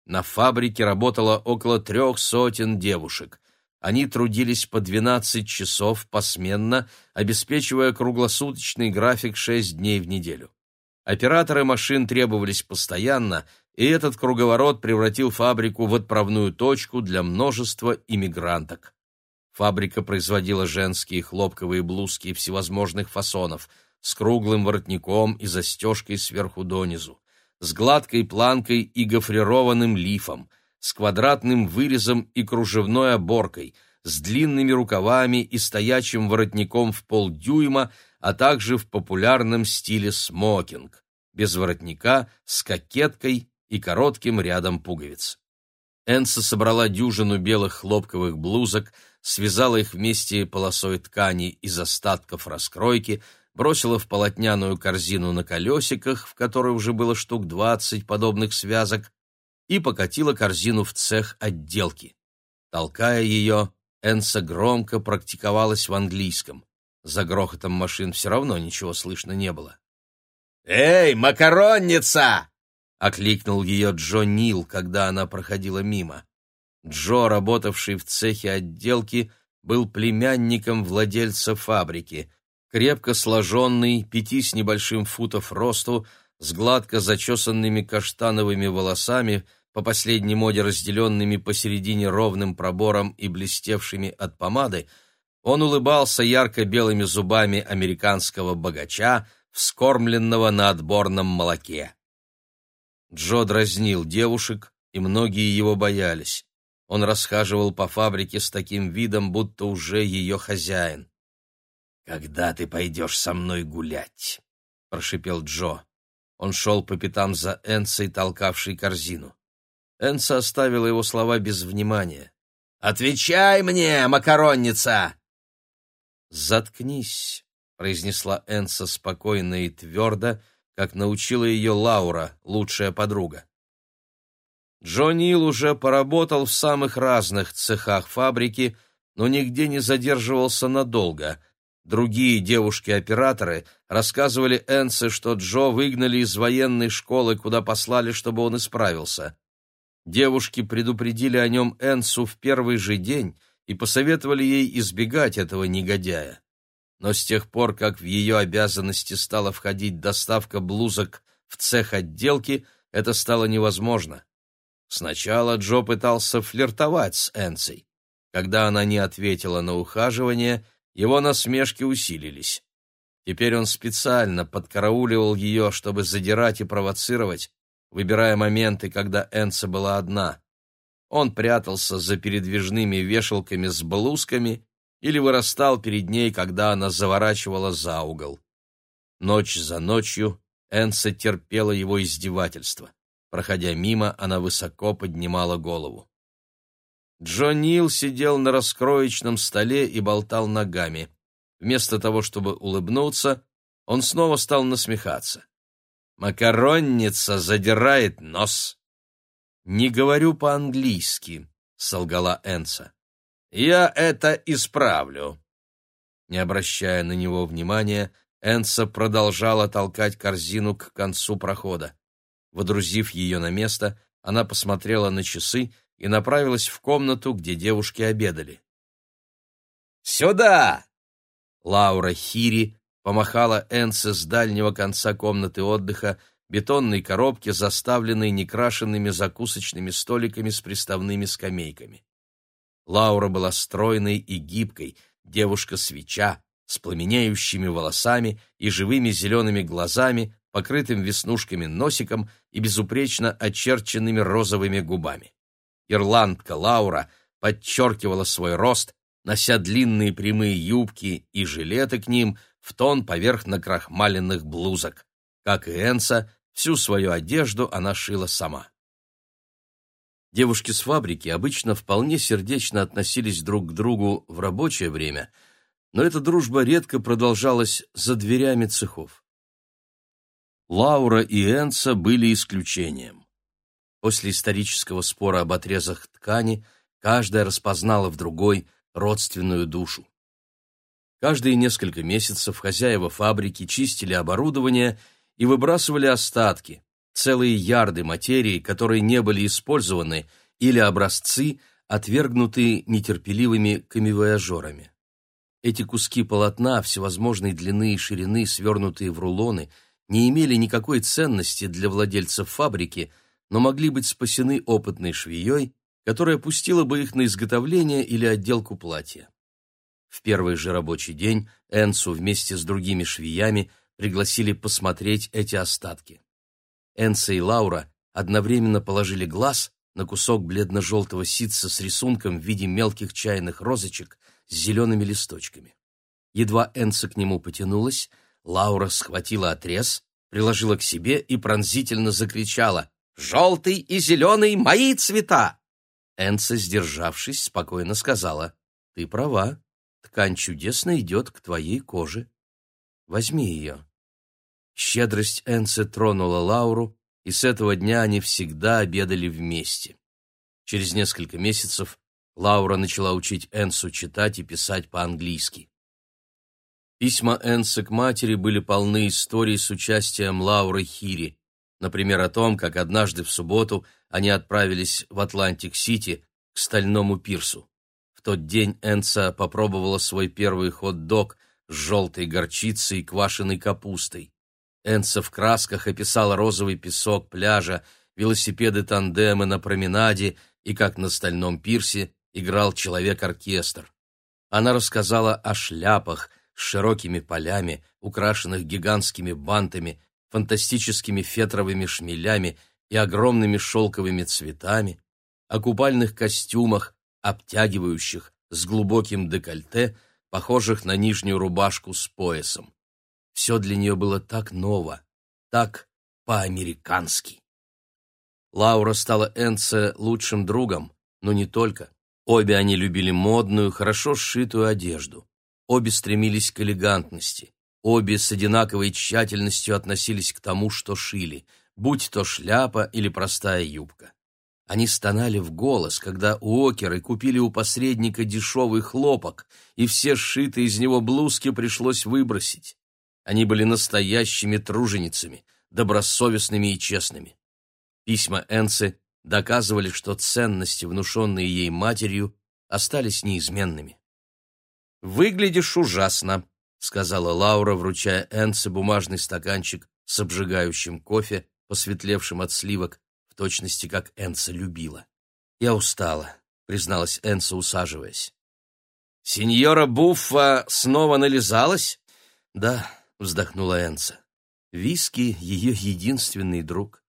На фабрике работало около трех сотен девушек. Они трудились по 12 часов посменно, обеспечивая круглосуточный график 6 дней в неделю. Операторы машин требовались постоянно, и этот круговорот превратил фабрику в отправную точку для множества иммигранток. Фабрика производила женские хлопковые блузки всевозможных фасонов с круглым воротником и застежкой сверху донизу, с гладкой планкой и гофрированным лифом, с квадратным вырезом и кружевной оборкой, с длинными рукавами и стоячим воротником в полдюйма, а также в популярном стиле смокинг, без воротника, с кокеткой и коротким рядом пуговиц. Энса собрала дюжину белых хлопковых блузок, связала их вместе полосой ткани из остатков раскройки, бросила в полотняную корзину на колесиках, в которой уже было штук двадцать подобных связок, и покатила корзину в цех отделки. Толкая ее, Энса громко практиковалась в английском. За грохотом машин все равно ничего слышно не было. «Эй, макаронница!» — окликнул ее Джо Нил, когда она проходила мимо. Джо, работавший в цехе отделки, был племянником владельца фабрики. Крепко сложенный, пяти с небольшим футов росту, с гладко зачесанными каштановыми волосами — по последней моде разделенными посередине ровным пробором и блестевшими от помады, он улыбался ярко-белыми зубами американского богача, вскормленного на отборном молоке. Джо дразнил девушек, и многие его боялись. Он расхаживал по фабрике с таким видом, будто уже ее хозяин. «Когда ты пойдешь со мной гулять?» — прошипел Джо. Он шел по пятам за Энсой, толкавшей корзину. Энса оставила его слова без внимания. «Отвечай мне, макаронница!» «Заткнись», — произнесла Энса спокойно и твердо, как научила ее Лаура, лучшая подруга. Джо Нил уже поработал в самых разных цехах фабрики, но нигде не задерживался надолго. Другие девушки-операторы рассказывали Энсе, что Джо выгнали из военной школы, куда послали, чтобы он исправился. Девушки предупредили о нем Энсу в первый же день и посоветовали ей избегать этого негодяя. Но с тех пор, как в ее обязанности стала входить доставка блузок в цех отделки, это стало невозможно. Сначала Джо пытался флиртовать с Энсой. Когда она не ответила на ухаживание, его насмешки усилились. Теперь он специально подкарауливал ее, чтобы задирать и провоцировать, выбирая моменты, когда Энса была одна. Он прятался за передвижными вешалками с блузками или вырастал перед ней, когда она заворачивала за угол. Ночь за ночью Энса терпела его издевательства. Проходя мимо, она высоко поднимала голову. Джо Нил сидел на раскроечном столе и болтал ногами. Вместо того, чтобы улыбнуться, он снова стал насмехаться. Макаронница задирает нос. «Не говорю по-английски», — солгала Энса. «Я это исправлю». Не обращая на него внимания, Энса продолжала толкать корзину к концу прохода. Водрузив ее на место, она посмотрела на часы и направилась в комнату, где девушки обедали. «Сюда!» Лаура Хири помахала Энсе с дальнего конца комнаты отдыха бетонной коробке, заставленной некрашенными закусочными столиками с приставными скамейками. Лаура была стройной и гибкой, девушка-свеча, с пламенеющими волосами и живыми зелеными глазами, покрытым веснушками носиком и безупречно очерченными розовыми губами. Ирландка Лаура подчеркивала свой рост, нося длинные прямые юбки и жилеты к ним в тон поверх накрахмаленных блузок. Как и Энса, всю свою одежду она шила сама. Девушки с фабрики обычно вполне сердечно относились друг к другу в рабочее время, но эта дружба редко продолжалась за дверями цехов. Лаура и Энса были исключением. После исторического спора об отрезах ткани каждая распознала в другой родственную душу. Каждые несколько месяцев хозяева фабрики чистили оборудование и выбрасывали остатки, целые ярды материи, которые не были использованы, или образцы, отвергнутые нетерпеливыми камевояжерами. Эти куски полотна всевозможной длины и ширины, свернутые в рулоны, не имели никакой ценности для владельцев фабрики, но могли быть спасены опытной швеей, которая пустила бы их на изготовление или отделку платья. В первый же рабочий день Энсу вместе с другими швеями пригласили посмотреть эти остатки. Энса и Лаура одновременно положили глаз на кусок бледно-желтого ситца с рисунком в виде мелких чайных розочек с зелеными листочками. Едва Энса к нему потянулась, Лаура схватила отрез, приложила к себе и пронзительно закричала «Желтый и зеленый — мои цвета!» Энса, сдержавшись, спокойно сказала «Ты права, ткань чудесно идет к твоей коже. Возьми ее». Щедрость Энсе тронула Лауру, и с этого дня они всегда обедали вместе. Через несколько месяцев Лаура начала учить Энсу читать и писать по-английски. Письма Энсы к матери были полны историй с участием Лауры Хири, например, о том, как однажды в субботу они отправились в Атлантик-Сити к стальному пирсу. В тот день Энса попробовала свой первый хот-дог с желтой горчицей и квашеной капустой. Энса в красках описала розовый песок пляжа, велосипеды-тандемы на променаде и, как на стальном пирсе, играл человек-оркестр. Она рассказала о шляпах с широкими полями, украшенных гигантскими бантами, фантастическими фетровыми шмелями и огромными шелковыми цветами, о купальных костюмах, обтягивающих, с глубоким декольте, похожих на нижнюю рубашку с поясом. Все для нее было так ново, так по-американски. Лаура стала Энце лучшим другом, но не только. Обе они любили модную, хорошо сшитую одежду. Обе стремились к элегантности. Обе с одинаковой тщательностью относились к тому, что шили, будь то шляпа или простая юбка. Они стонали в голос, когда уокеры купили у посредника дешевый хлопок, и все сшитые из него блузки пришлось выбросить. Они были настоящими труженицами, добросовестными и честными. Письма Энсы доказывали, что ценности, внушенные ей матерью, остались неизменными. «Выглядишь ужасно», — сказала Лаура, вручая Энсе бумажный стаканчик с обжигающим кофе, посветлевшим от сливок, в точности как Энса любила. «Я устала», — призналась Энса, усаживаясь. «Сеньора Буффа снова нализалась?» «Да, — вздохнула Энса. «Виски — ее единственный друг».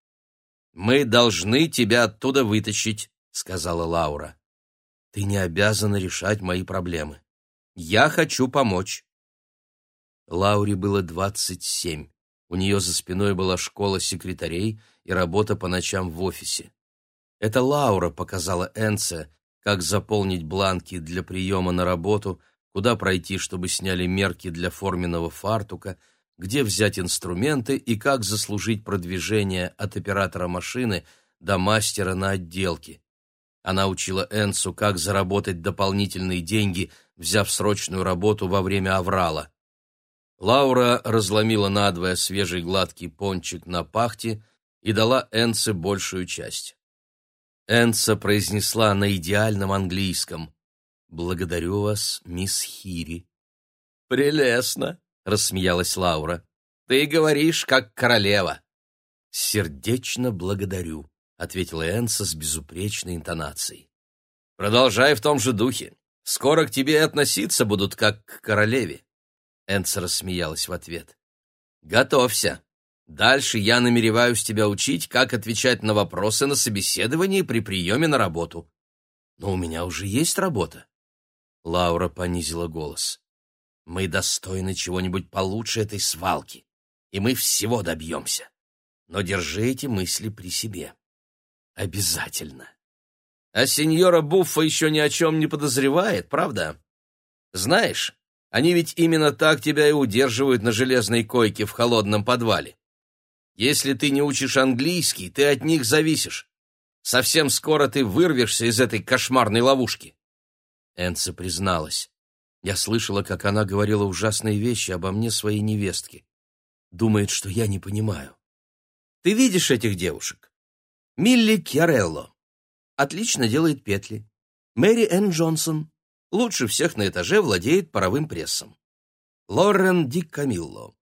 «Мы должны тебя оттуда вытащить», — сказала Лаура. «Ты не обязана решать мои проблемы. Я хочу помочь». Лауре было двадцать семь. У нее за спиной была школа секретарей и работа по ночам в офисе. Это Лаура показала Энце, как заполнить бланки для приема на работу, куда пройти, чтобы сняли мерки для форменного фартука, где взять инструменты и как заслужить продвижение от оператора машины до мастера на отделке. Она учила Энсу, как заработать дополнительные деньги, взяв срочную работу во время аврала. Лаура разломила надвое свежий гладкий пончик на пахте и дала Энсе большую часть. Энса произнесла на идеальном английском «Благодарю вас, мисс Хири». «Прелестно!» — рассмеялась Лаура. «Ты говоришь, как королева». «Сердечно благодарю», — ответила Энса с безупречной интонацией. «Продолжай в том же духе. Скоро к тебе относиться будут, как к королеве». Энса рассмеялась в ответ. «Готовься. Дальше я намереваюсь тебя учить, как отвечать на вопросы на собеседовании при приеме на работу. Но у меня уже есть работа. Лаура понизила голос. Мы достойны чего-нибудь получше этой свалки, и мы всего добьемся. Но держи эти мысли при себе. Обязательно. А сеньора Буффа еще ни о чем не подозревает, правда? Знаешь, они ведь именно так тебя и удерживают на железной койке в холодном подвале. Если ты не учишь английский, ты от них зависишь. Совсем скоро ты вырвешься из этой кошмарной ловушки. Энца призналась. Я слышала, как она говорила ужасные вещи обо мне своей невестке. Думает, что я не понимаю. Ты видишь этих девушек? Милли Кьярелло. Отлично делает петли. Мэри Энн Джонсон. Лучше всех на этаже владеет паровым прессом. Лорен Ди Камилло.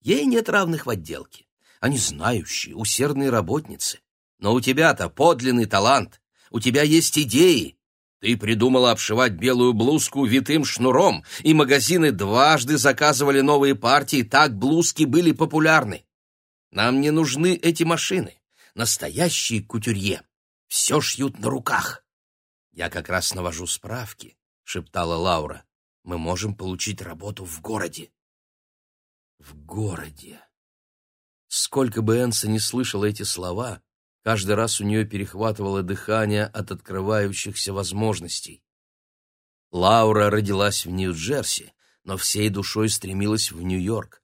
Ей нет равных в отделке. Они знающие, усердные работницы. Но у тебя-то подлинный талант. У тебя есть идеи. Ты придумала обшивать белую блузку витым шнуром, и магазины дважды заказывали новые партии, так блузки были популярны. Нам не нужны эти машины. Настоящие кутюрье. Все шьют на руках. Я как раз навожу справки, — шептала Лаура. Мы можем получить работу в городе. В городе. Сколько бы Энса не слышала эти слова, каждый раз у нее перехватывало дыхание от открывающихся возможностей. Лаура родилась в Нью-Джерси, но всей душой стремилась в Нью-Йорк.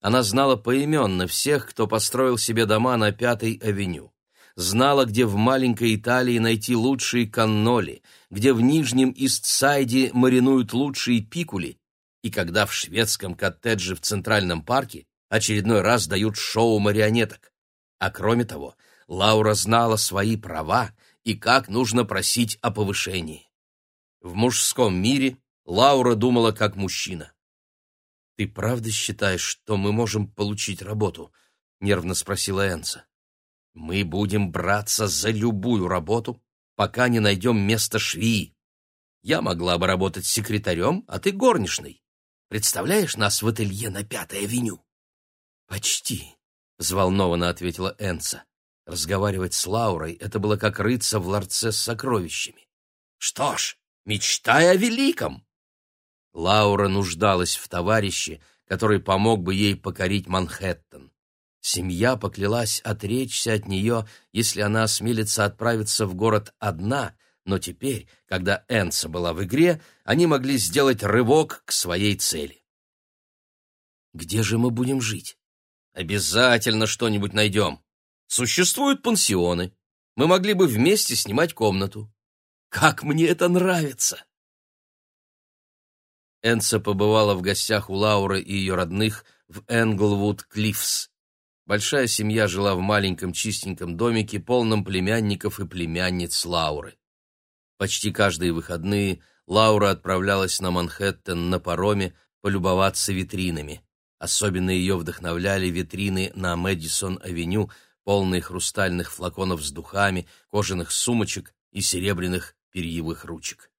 Она знала поименно всех, кто построил себе дома на Пятой авеню. Знала, где в маленькой Италии найти лучшие канноли, где в Нижнем Истсайде маринуют лучшие пикули, и когда в шведском коттедже в Центральном парке очередной раз дают шоу марионеток. А кроме того, Лаура знала свои права и как нужно просить о повышении. В мужском мире Лаура думала как мужчина. «Ты правда считаешь, что мы можем получить работу?» — нервно спросила Энса. «Мы будем браться за любую работу, пока не найдем место швеи. Я могла бы работать секретарем, а ты горничной. Представляешь нас в ателье на Пятой авеню?» «Почти», — взволнованно ответила Энса. Разговаривать с Лаурой — это было как рыться в ларце с сокровищами. «Что ж, мечтай о великом!» Лаура нуждалась в товарище, который помог бы ей покорить Манхэттен. Семья поклялась отречься от нее, если она осмелится отправиться в город одна, но теперь, когда Энса была в игре, они могли сделать рывок к своей цели. «Где же мы будем жить?» Обязательно что-нибудь найдем. Существуют пансионы. Мы могли бы вместе снимать комнату. Как мне это нравится!» Энса побывала в гостях у Лауры и ее родных в Энглвуд Клиффс. Большая семья жила в маленьком чистеньком домике, полном племянников и племянниц Лауры. Почти каждые выходные Лаура отправлялась на Манхэттен на пароме полюбоваться витринами. Особенно ее вдохновляли витрины на Мэдисон-авеню, полные хрустальных флаконов с духами, кожаных сумочек и серебряных перьевых ручек.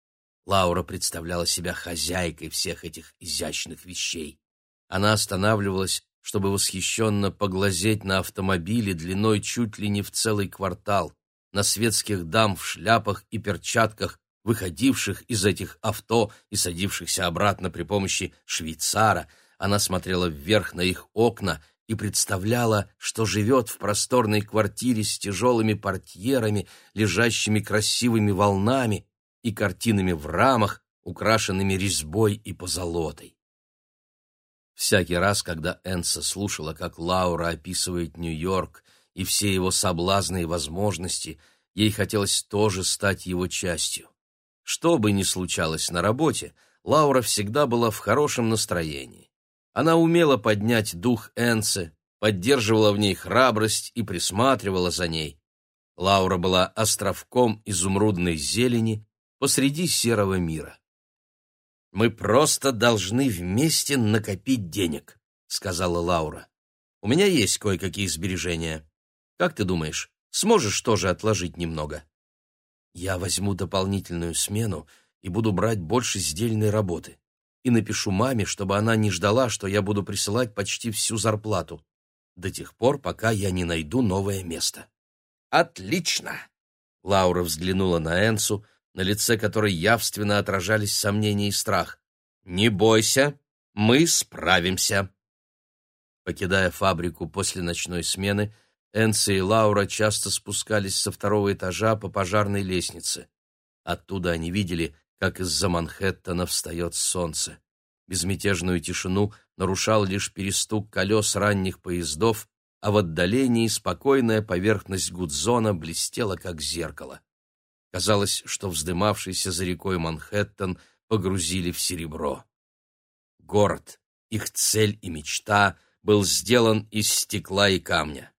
Лаура представляла себя хозяйкой всех этих изящных вещей. Она останавливалась, чтобы восхищенно поглазеть на автомобили длиной чуть ли не в целый квартал, на светских дам в шляпах и перчатках, выходивших из этих авто и садившихся обратно при помощи швейцара — она смотрела вверх на их окна и представляла, что живет в просторной квартире с тяжелыми портьерами, лежащими красивыми волнами и картинами в рамах, украшенными резьбой и позолотой. Всякий раз, когда Энса слушала, как Лаура описывает Нью-Йорк, и все его соблазны и возможности, ей хотелось тоже стать его частью. Что бы ни случалось на работе, Лаура всегда была в хорошем настроении. Она умела поднять дух Энце, поддерживала в ней храбрость и присматривала за ней. Лаура была островком изумрудной зелени посреди серого мира. «Мы просто должны вместе накопить денег», — сказала Лаура. «У меня есть кое-какие сбережения. Как ты думаешь, сможешь тоже отложить немного?» «Я возьму дополнительную смену и буду брать больше сдельной работы. И напишу маме, чтобы она не ждала, что я буду присылать почти всю зарплату. До тех пор, пока я не найду новое место». «Отлично!» Лаура взглянула на Энсу, — на лице которой явственно отражались сомнения и страх. «Не бойся, мы справимся!» Покидая фабрику после ночной смены, Энси и Лаура часто спускались со второго этажа по пожарной лестнице. Оттуда они видели, как из-за Манхэттена встает солнце. Безмятежную тишину нарушал лишь перестук колес ранних поездов, а в отдалении спокойная поверхность Гудзона блестела, как зеркало. Казалось, что вздымавшийся за рекой Манхэттен погрузили в серебро. Город, их цель и мечта, был сделан из стекла и камня.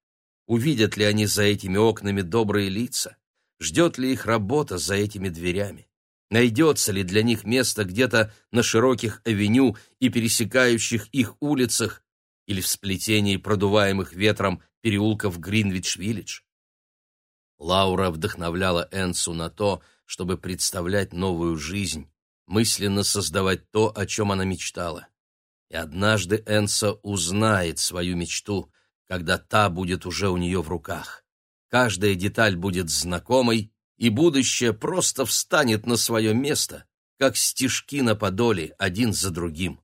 Увидят ли они за этими окнами добрые лица? Ждет ли их работа за этими дверями? Найдется ли для них место где-то на широких авеню и пересекающих их улицах или в сплетении продуваемых ветром переулков Гринвич-Виллидж? Лаура вдохновляла Энсу на то, чтобы представлять новую жизнь, мысленно создавать то, о чем она мечтала. И однажды Энса узнает свою мечту, когда та будет уже у нее в руках. Каждая деталь будет знакомой, и будущее просто встанет на свое место, как стежки на подоле, один за другим.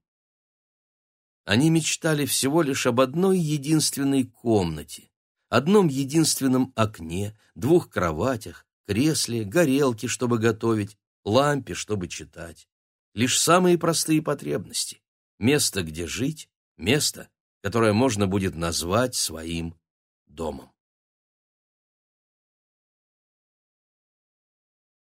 Они мечтали всего лишь об одной единственной комнате, одном единственном окне, двух кроватях, кресле, горелке, чтобы готовить, лампе, чтобы читать. Лишь самые простые потребности. Место, где жить, место, которое можно будет назвать своим домом.